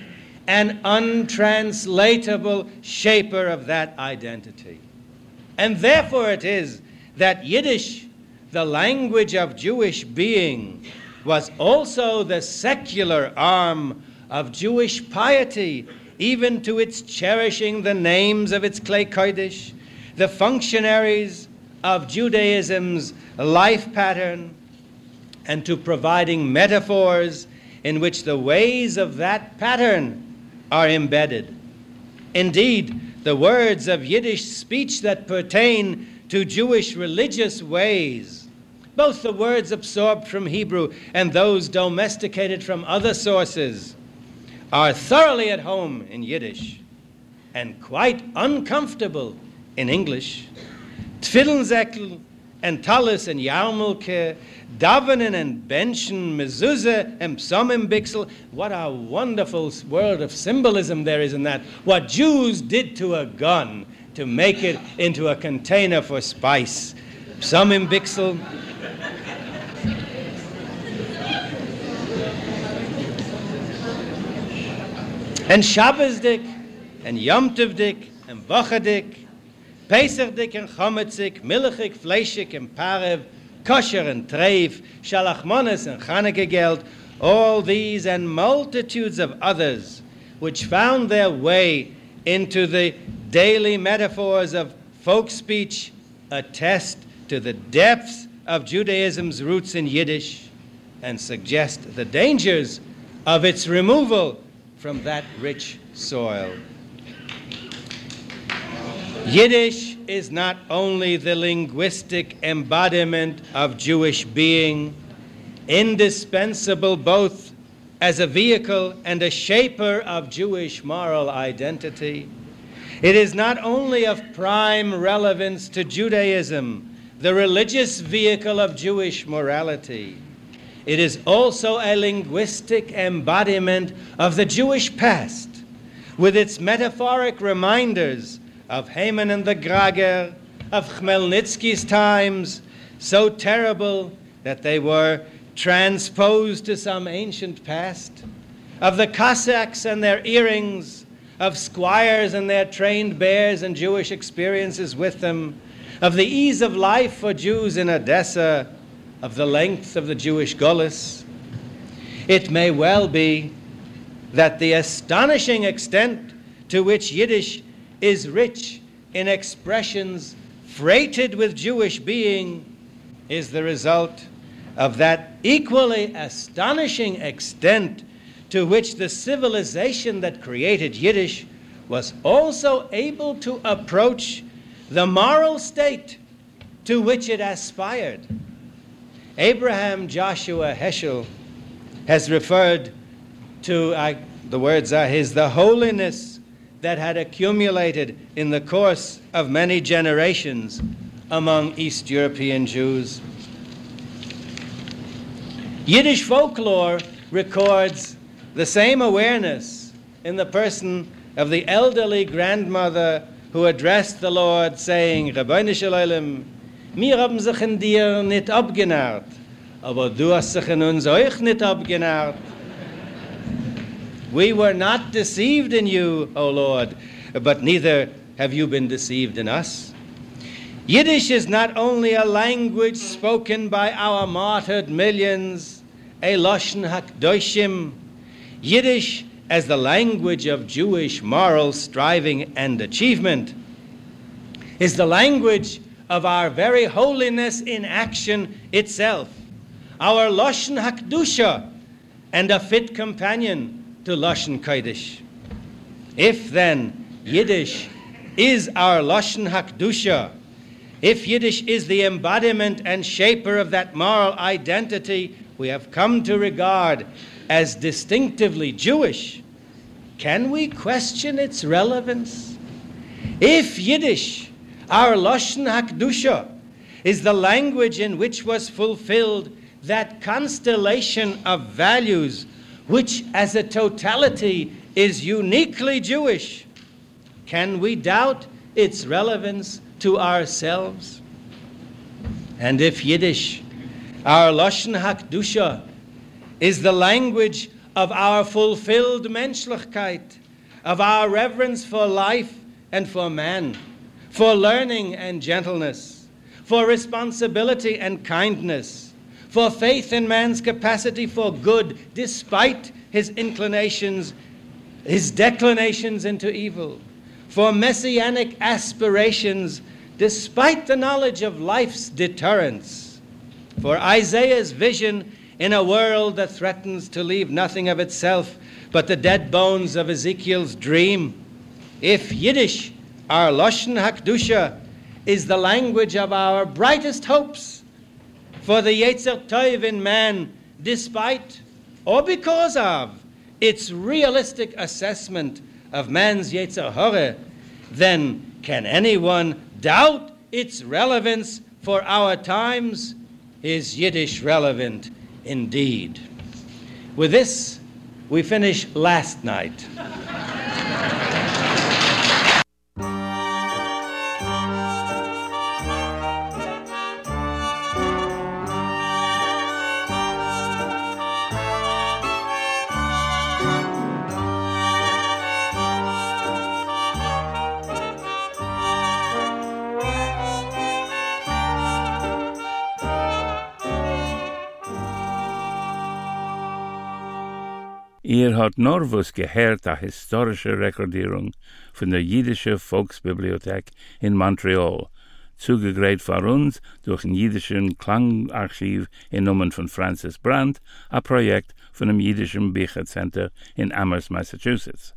an untranslatable shaper of that identity. And therefore it is that Yiddish, the language of Jewish being, was also the secular arm of Jewish piety, even to its cherishing the names of its Klei Kodesh, the functionaries of Judaism's life pattern, and to providing metaphors in which the ways of that pattern are embedded. Indeed, the words of Yiddish speech that pertain to Jewish religious ways, both the words absorbed from Hebrew and those domesticated from other sources, are thoroughly at home in Yiddish and quite uncomfortable in English. Tfiddlensäckl and Tallis and Yarmulke, Davanen and Benchen, Mezuzah and Psomim Bixel. What a wonderful world of symbolism there is in that. What Jews did to a gun to make it into a container for spice. Psomim Bixel. and Shabbosdik, and Yom Tovdik, and Bochadik, Pesachdik, and Chometzik, Milchik, Fleischik, and Parev, Kosher, and Treif, Shalachmonis, and Chanukah all these and multitudes of others which found their way into the daily metaphors of folk speech attest to the depths of Judaism's roots in Yiddish and suggest the dangers of its removal from that rich soil. Yiddish is not only the linguistic embodiment of Jewish being, indispensable both as a vehicle and a shaper of Jewish moral identity. It is not only of prime relevance to Judaism, the religious vehicle of Jewish morality it is also a linguistic embodiment of the Jewish past, with its metaphoric reminders of Haman and the Grager, of Khmelnytsky's times, so terrible that they were transposed to some ancient past, of the Cossacks and their earrings, of squires and their trained bears and Jewish experiences with them, of the ease of life for Jews in Odessa of the length of the Jewish Gullus, it may well be that the astonishing extent to which Yiddish is rich in expressions freighted with Jewish being is the result of that equally astonishing extent to which the civilization that created Yiddish was also able to approach the moral state to which it aspired. Abraham Joshua Heschel has referred to, uh, the words are his, the holiness that had accumulated in the course of many generations among East European Jews. Yiddish folklore records the same awareness in the person of the elderly grandmother who addressed the Lord, saying, Rabbeinu Shalom, Mir haben sich in dir nicht abgenährt, aber du hast sich in uns euch nicht abgenährt. We were not deceived in you, O Lord, but neither have you been deceived in us. Yiddish is not only a language spoken by our martyred millions, a Lashon HaKdoshim. Yiddish as the language of Jewish moral striving and achievement is the language of our very holiness in action itself, our Lashon Hakdusha, and a fit companion to Lashon Kodesh. If then Yiddish is our Lashon Hakdusha, if Yiddish is the embodiment and shaper of that moral identity we have come to regard as distinctively Jewish, can we question its relevance? If Yiddish our Lashon HaKdusha is the language in which was fulfilled that constellation of values which as a totality is uniquely Jewish. Can we doubt its relevance to ourselves? And if Yiddish, our Lashon HaKdusha, is the language of our fulfilled menschlichkeit, of our reverence for life and for man, for learning and gentleness, for responsibility and kindness, for faith in man's capacity for good despite his inclinations, his declinations into evil, for messianic aspirations despite the knowledge of life's deterrence, for Isaiah's vision in a world that threatens to leave nothing of itself but the dead bones of Ezekiel's dream. If Yiddish our Lashon HaKdusha is the language of our brightest hopes for the Yetzer Tov in man, despite or because of its realistic assessment of man's Yetzer Hare, then can anyone doubt its relevance for our times is Yiddish relevant indeed. With this, we finish last night. Ihr hat nur was gehört a historische Rekordierung von der Jüdische Volksbibliothek in Montreal, zugegräht vor uns durch ein jüdischen Klangarchiv in Namen von Francis Brandt, a Projekt von dem Jüdischen Büchercenter in Amherst, Massachusetts.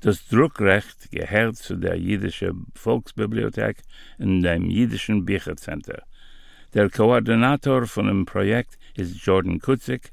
Das Druckrecht gehört zu der Jüdische Volksbibliothek in dem Jüdischen Büchercenter. Der Koordinator von dem Projekt ist Jordan Kutzik,